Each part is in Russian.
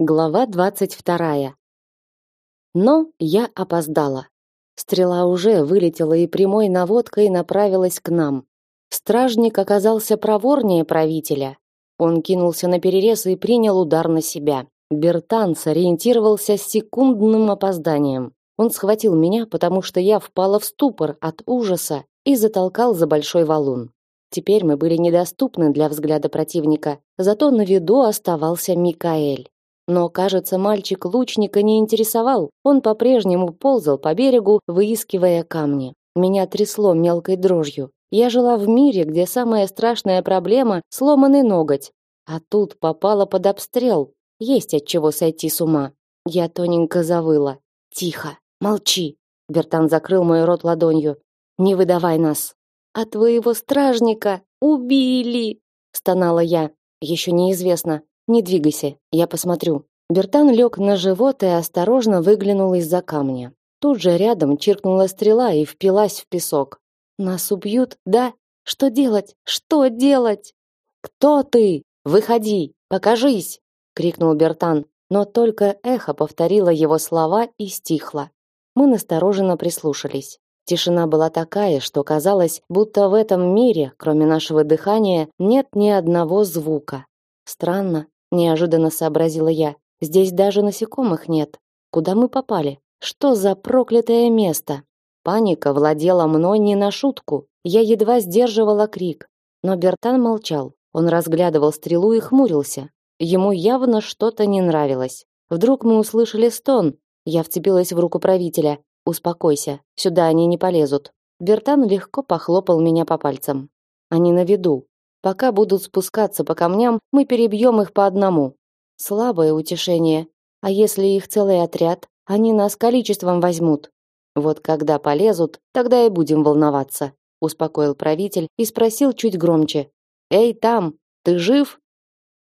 Глава двадцать вторая. Но я опоздала. Стрела уже вылетела и прямой наводкой направилась к нам. Стражник оказался проворнее правителя. Он кинулся на перерез и принял удар на себя. Бертан сориентировался с секундным опозданием. Он схватил меня, потому что я впала в ступор от ужаса и затолкал за большой валун. Теперь мы были недоступны для взгляда противника, зато на виду оставался Микаэль. Но, кажется, мальчик лучника не интересовал. Он по-прежнему ползал по берегу, выискивая камни. Меня трясло мелкой дрожью. Я жила в мире, где самая страшная проблема сломанный ноготь. А тут попала под обстрел. Есть от чего сойти с ума. Я тоненько завыла. Тихо, молчи. Бертан закрыл мой рот ладонью. Не выдавай нас. А твоего стражника убили, стонала я. Еще неизвестно, не двигайся, я посмотрю. Бертан лег на живот и осторожно выглянул из-за камня. Тут же рядом чиркнула стрела и впилась в песок. Нас убьют, да? Что делать? Что делать? Кто ты? Выходи, покажись, крикнул Бертан, но только эхо повторило его слова и стихло. Мы настороженно прислушались. Тишина была такая, что казалось, будто в этом мире, кроме нашего дыхания, нет ни одного звука. Странно, неожиданно сообразила я. Здесь даже насекомых нет. Куда мы попали? Что за проклятое место? Паника владела мной не на шутку. Я едва сдерживала крик, но Бертан молчал. Он разглядывал стрелу и хмурился. Ему явно что-то не нравилось. Вдруг мы услышали стон. Я вцепилась в руку правителя. Успокойся, сюда они не полезут. Бертан легко похлопал меня по пальцам. Они на виду. Пока будут спускаться по камням, мы перебьем их по одному. Слабое утешение. А если их целый отряд, они нас количеством возьмут. Вот когда полезут, тогда и будем волноваться, успокоил правитель и спросил чуть громче: "Эй, там, ты жив?"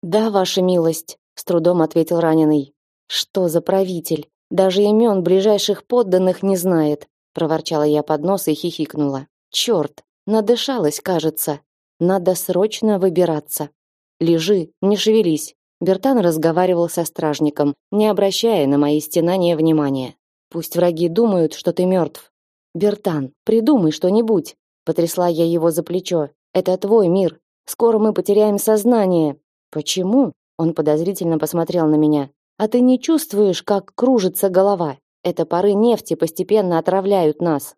"Да, ваша милость", с трудом ответил раненый. "Что за правитель? Даже имен ближайших подданных не знает", проворчала я под нос и хихикнула. Черт, надышалась, кажется. Надо срочно выбираться. Лежи, не шевелись. Бертан разговаривал со стражником, не обращая на мои стенания внимания. Пусть враги думают, что ты мертв. Бертан, придумай что-нибудь. Потрясла я его за плечо. Это твой мир. Скоро мы потеряем сознание. Почему? Он подозрительно посмотрел на меня. А ты не чувствуешь, как кружится голова? Это пары нефти постепенно отравляют нас.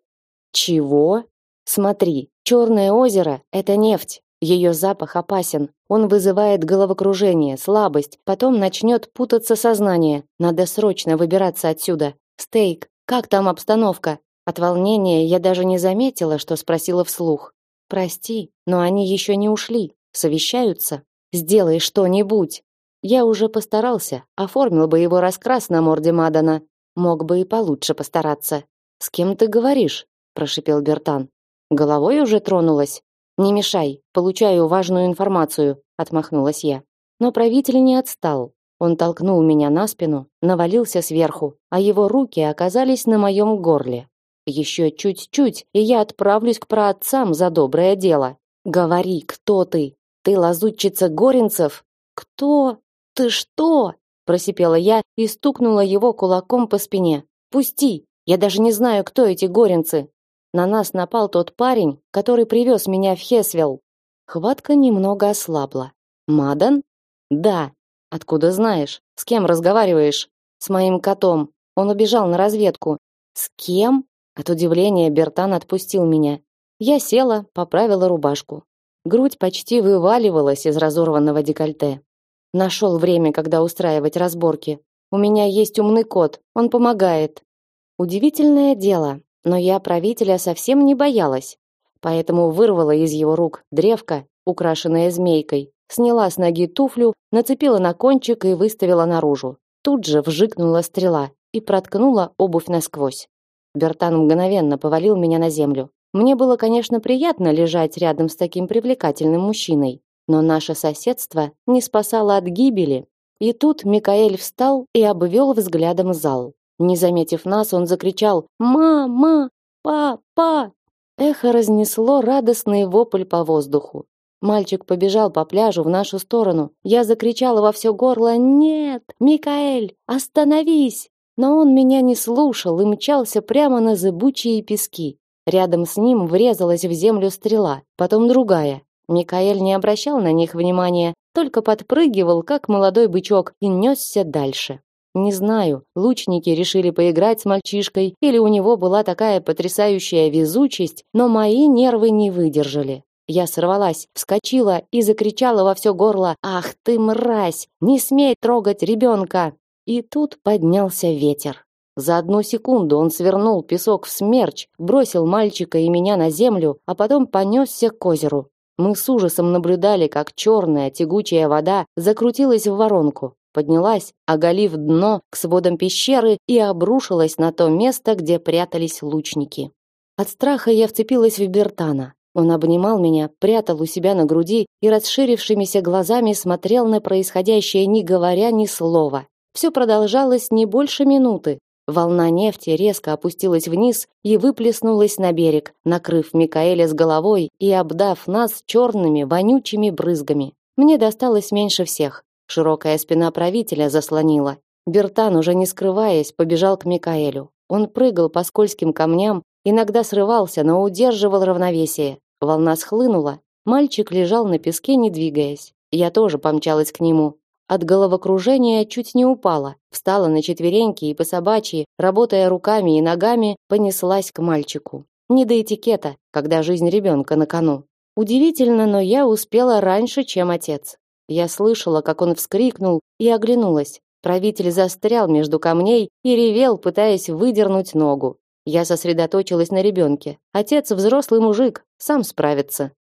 Чего? Смотри, Черное озеро – это нефть. Ее запах опасен. Он вызывает головокружение, слабость, потом начнет путаться сознание. Надо срочно выбираться отсюда. Стейк, как там обстановка? От волнения я даже не заметила, что спросила вслух. Прости, но они еще не ушли. Совещаются. Сделай что-нибудь. Я уже постарался, оформил бы его раскрас на морде Мадана. Мог бы и получше постараться. С кем ты говоришь? прошипел Бертан. Головой уже тронулась. Не мешай, получаю важную информацию, отмахнулась я. Но правитель не отстал. Он толкнул меня на спину, навалился сверху, а его руки оказались на моем горле. Еще чуть-чуть, и я отправлюсь к праотцам за доброе дело. Говори, кто ты? Ты лазутчица Горинцев? Кто? Ты что? просипела я и стукнула его кулаком по спине. Пусти. Я даже не знаю, кто эти горинцы. На нас напал тот парень, который привез меня в Хесвелл. Хватка немного ослабла. Мадан? Да. Откуда знаешь? С кем разговариваешь? С моим котом. Он убежал на разведку. С кем? От удивления Бертан отпустил меня. Я села, поправила рубашку. Грудь почти вываливалась из разорванного декольте. Нашел время, когда устраивать разборки. У меня есть умный кот, он помогает. Удивительное дело, но я правителя совсем не боялась, поэтому вырвала из его рук древко, украшенное змейкой, сняла с ноги туфлю, нацепила на кончик и выставила наружу. Тут же вжикнула стрела и проткнула обувь насквозь. Бертан мгновенно повалил меня на землю. Мне было, конечно, приятно лежать рядом с таким привлекательным мужчиной, но наше соседство не спасало от гибели. И тут Микаэль встал и обвел взглядом зал. Не заметив нас, он закричал «Мама! Папа!». Эхо разнесло радостный вопль по воздуху. Мальчик побежал по пляжу в нашу сторону. Я закричала во все горло: "Нет, Микаэль, остановись!" Но он меня не слушал и мчался прямо на зыбучие пески. Рядом с ним врезалась в землю стрела, потом другая. Микаэль не обращал на них внимания, только подпрыгивал, как молодой бычок, и несся дальше. Не знаю, лучники решили поиграть с мальчишкой или у него была такая потрясающая везучесть, но мои нервы не выдержали. Я сорвалась, вскочила и закричала во все горло: "Ах ты мразь! Не смей трогать ребенка!" И тут поднялся ветер. За одну секунду он свернул песок в смерч, бросил мальчика и меня на землю, а потом понесся к озеру. Мы с ужасом наблюдали, как черная тягучая вода закрутилась в воронку, поднялась, оголив дно к сводам пещеры и обрушилась на то место, где прятались лучники. От страха я вцепилась в Бертана. Он обнимал меня, прятал у себя на груди и расширившимися глазами смотрел на происходящее, не говоря ни слова. Все продолжалось не больше минуты, Волна нефти резко опустилась вниз и выплеснулась на берег, накрыв Микаэля с головой и обдав нас черными, вонючими брызгами. Мне досталось меньше всех. Широкая спина правителя заслонила. Бертан, уже не скрываясь, побежал к Микаэлю. Он прыгал по скользким камням, иногда срывался, но удерживал равновесие. Волна схлынула. Мальчик лежал на песке, не двигаясь. Я тоже помчалась к нему. От головокружения чуть не упала, встала на четвереньки и по собачьи, работая руками и ногами, понеслась к мальчику. Не до этикета, когда жизнь ребенка на кону. Удивительно, но я успела раньше, чем отец. Я слышала, как он вскрикнул и оглянулась. Правитель застрял между камней и ревел, пытаясь выдернуть ногу. Я сосредоточилась на ребенке. Отец взрослый мужик, сам справится.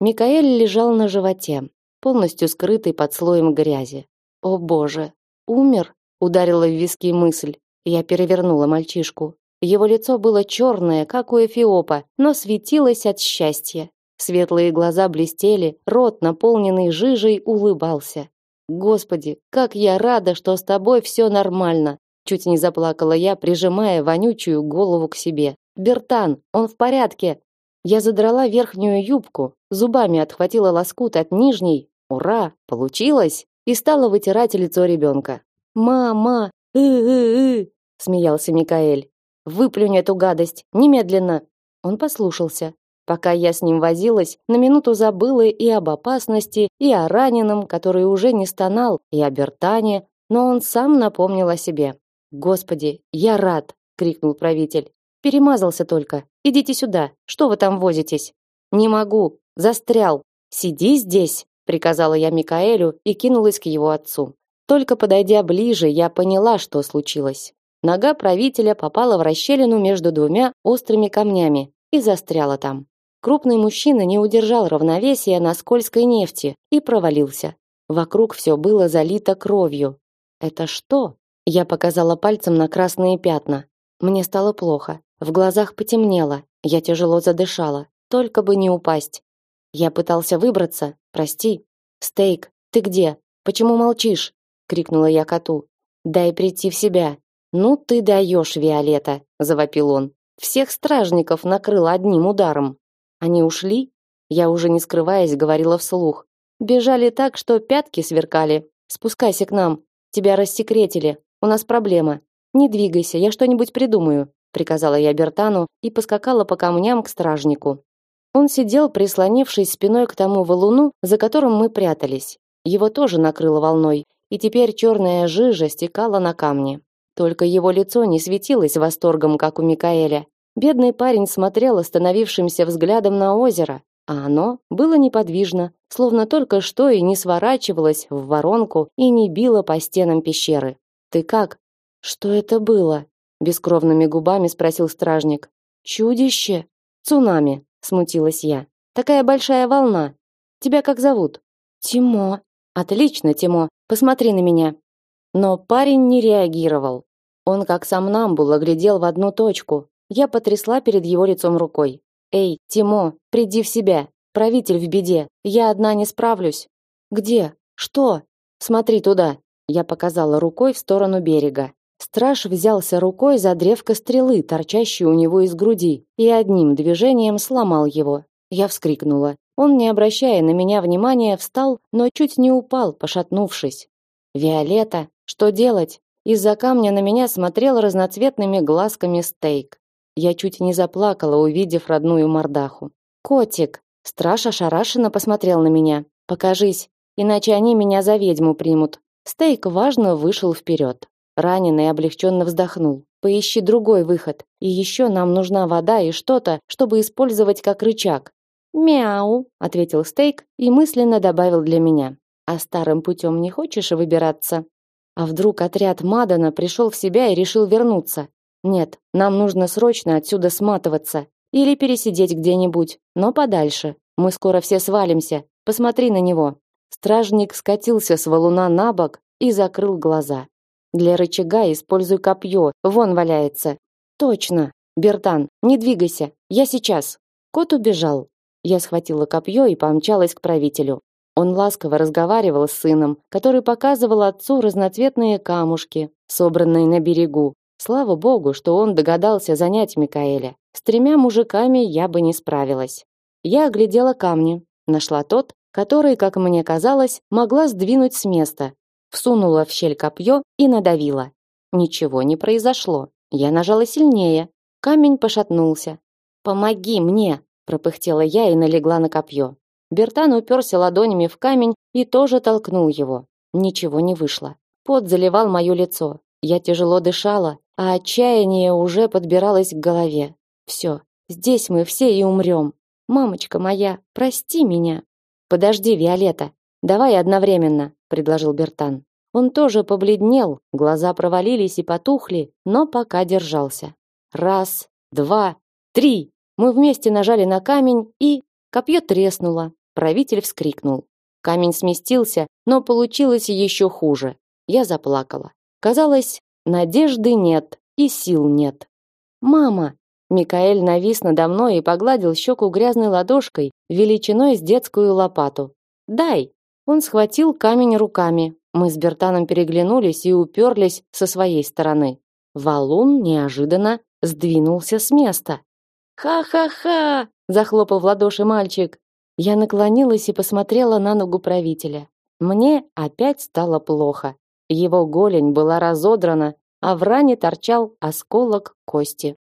Микаэль лежал на животе, полностью скрытый под слоем грязи. О боже, умер? Ударила в виски мысль. Я перевернула мальчишку. Его лицо было черное, как у эфиопа, но светилось от счастья. Светлые глаза блестели, рот, наполненный жижей, улыбался. Господи, как я рада, что с тобой все нормально. Чуть не заплакала я, прижимая вонючую голову к себе. Бертан, он в порядке. Я задрала верхнюю юбку, зубами отхватила лоскут от нижней. Ура, получилось! и стала вытирать лицо ребенка. «Мама!ы-ы-э!» — смеялся Микаэль. «Выплюнь эту гадость! Немедленно!» Он послушался. Пока я с ним возилась, на минуту забыла и об опасности, и о раненом, который уже не стонал, и о Бертане, но он сам напомнил о себе. «Господи, я рад!» — крикнул правитель. «Перемазался только. Идите сюда. Что вы там возитесь?» «Не могу. Застрял. Сиди здесь!» приказала я Микаэлю и кинулась к его отцу. Только подойдя ближе, я поняла, что случилось. Нога правителя попала в расщелину между двумя острыми камнями и застряла там. Крупный мужчина не удержал равновесия на скользкой нефти и провалился. Вокруг все было залито кровью. Это что? Я показала пальцем на красные пятна. Мне стало плохо. В глазах потемнело. Я тяжело задышала, только бы не упасть. Я пытался выбраться. Прости. Стейк, ты где? Почему молчишь? крикнула я коту. Дай прийти в себя. Ну ты даешь, Виолетта, завопил он. Всех стражников накрыл одним ударом. Они ушли? Я уже не скрываясь говорила вслух. Бежали так, что пятки сверкали. Спускайся к нам. Тебя рассекретили. У нас проблема. Не двигайся, я что-нибудь придумаю, приказала я Бертану и поскакала по камням к стражнику. Он сидел, прислонившись спиной к тому валуну, за которым мы прятались. Его тоже накрыло волной, и теперь черная жижа стекала на камни. Только его лицо не светилось восторгом, как у Микаэля. Бедный парень смотрел остановившимся взглядом на озеро, а оно было неподвижно, словно только что и не сворачивалось в воронку и не било по стенам пещеры. Ты как? Что это было? бескровными губами спросил стражник. Чудище, цунами, смутилась я. Такая большая волна. Тебя как зовут? Тимо. Отлично, Тимо. Посмотри на меня. Но парень не реагировал. Он как сам намбул оглядел в одну точку. Я потрясла перед его лицом рукой. Эй, Тимо, приди в себя. Правитель в беде. Я одна не справлюсь. Где? Что? Смотри туда. Я показала рукой в сторону берега. Страж взялся рукой за древко стрелы, торчащую у него из груди, и одним движением сломал его. Я вскрикнула. Он, не обращая на меня внимания, встал, но чуть не упал, пошатнувшись. Виолетта, что делать? Из-за камня на меня смотрел разноцветными глазками стейк. Я чуть не заплакала, увидев родную мордаху. Котик, страж ошарашенно посмотрел на меня. Покажись, иначе они меня за ведьму примут. Стейк важно вышел вперед. Раненый облегченно вздохнул. Поищи другой выход. И еще нам нужна вода и что-то, чтобы использовать как рычаг. Мяу, ответил Стейк и мысленно добавил для меня. А старым путем не хочешь выбираться? А вдруг отряд Мадана пришел в себя и решил вернуться? Нет, нам нужно срочно отсюда сматываться или пересидеть где-нибудь, но подальше. Мы скоро все свалимся. Посмотри на него. Стражник скатился с валуна на бок и закрыл глаза. Для рычага используй копье, вон валяется. Точно. Бертан, не двигайся. Я сейчас. Кот убежал. Я схватила копье и помчалась к правителю. Он ласково разговаривал с сыном, который показывал отцу разноцветные камушки, собранные на берегу. Слава богу, что он догадался занять Микаэля. С тремя мужиками я бы не справилась. Я оглядела камни, нашла тот, который, как мне казалось, могла сдвинуть с места. Всунула в щель копье и надавила. Ничего не произошло. Я нажала сильнее. Камень пошатнулся. «Помоги мне!» – пропыхтела я и налегла на копье. Бертан уперся ладонями в камень и тоже толкнул его. Ничего не вышло. Пот заливал мое лицо. Я тяжело дышала, а отчаяние уже подбиралось к голове. Все, здесь мы все и умрем. Мамочка моя, прости меня. Подожди, Виолетта. Давай одновременно, предложил Бертан. Он тоже побледнел, глаза провалились и потухли, но пока держался. Раз, два, три. Мы вместе нажали на камень и Копье треснуло. Правитель вскрикнул. Камень сместился, но получилось еще хуже. Я заплакала. Казалось, надежды нет и сил нет. Мама, Микаэль навис надо мной и погладил щеку грязной ладошкой, величиной с детскую лопату. Дай. Он схватил камень руками. Мы с Бертаном переглянулись и уперлись со своей стороны. Валун неожиданно сдвинулся с места. Ха-ха-ха, захлопал в ладоши мальчик. Я наклонилась и посмотрела на ногу правителя. Мне опять стало плохо. Его голень была разодрана, а в ране торчал осколок кости.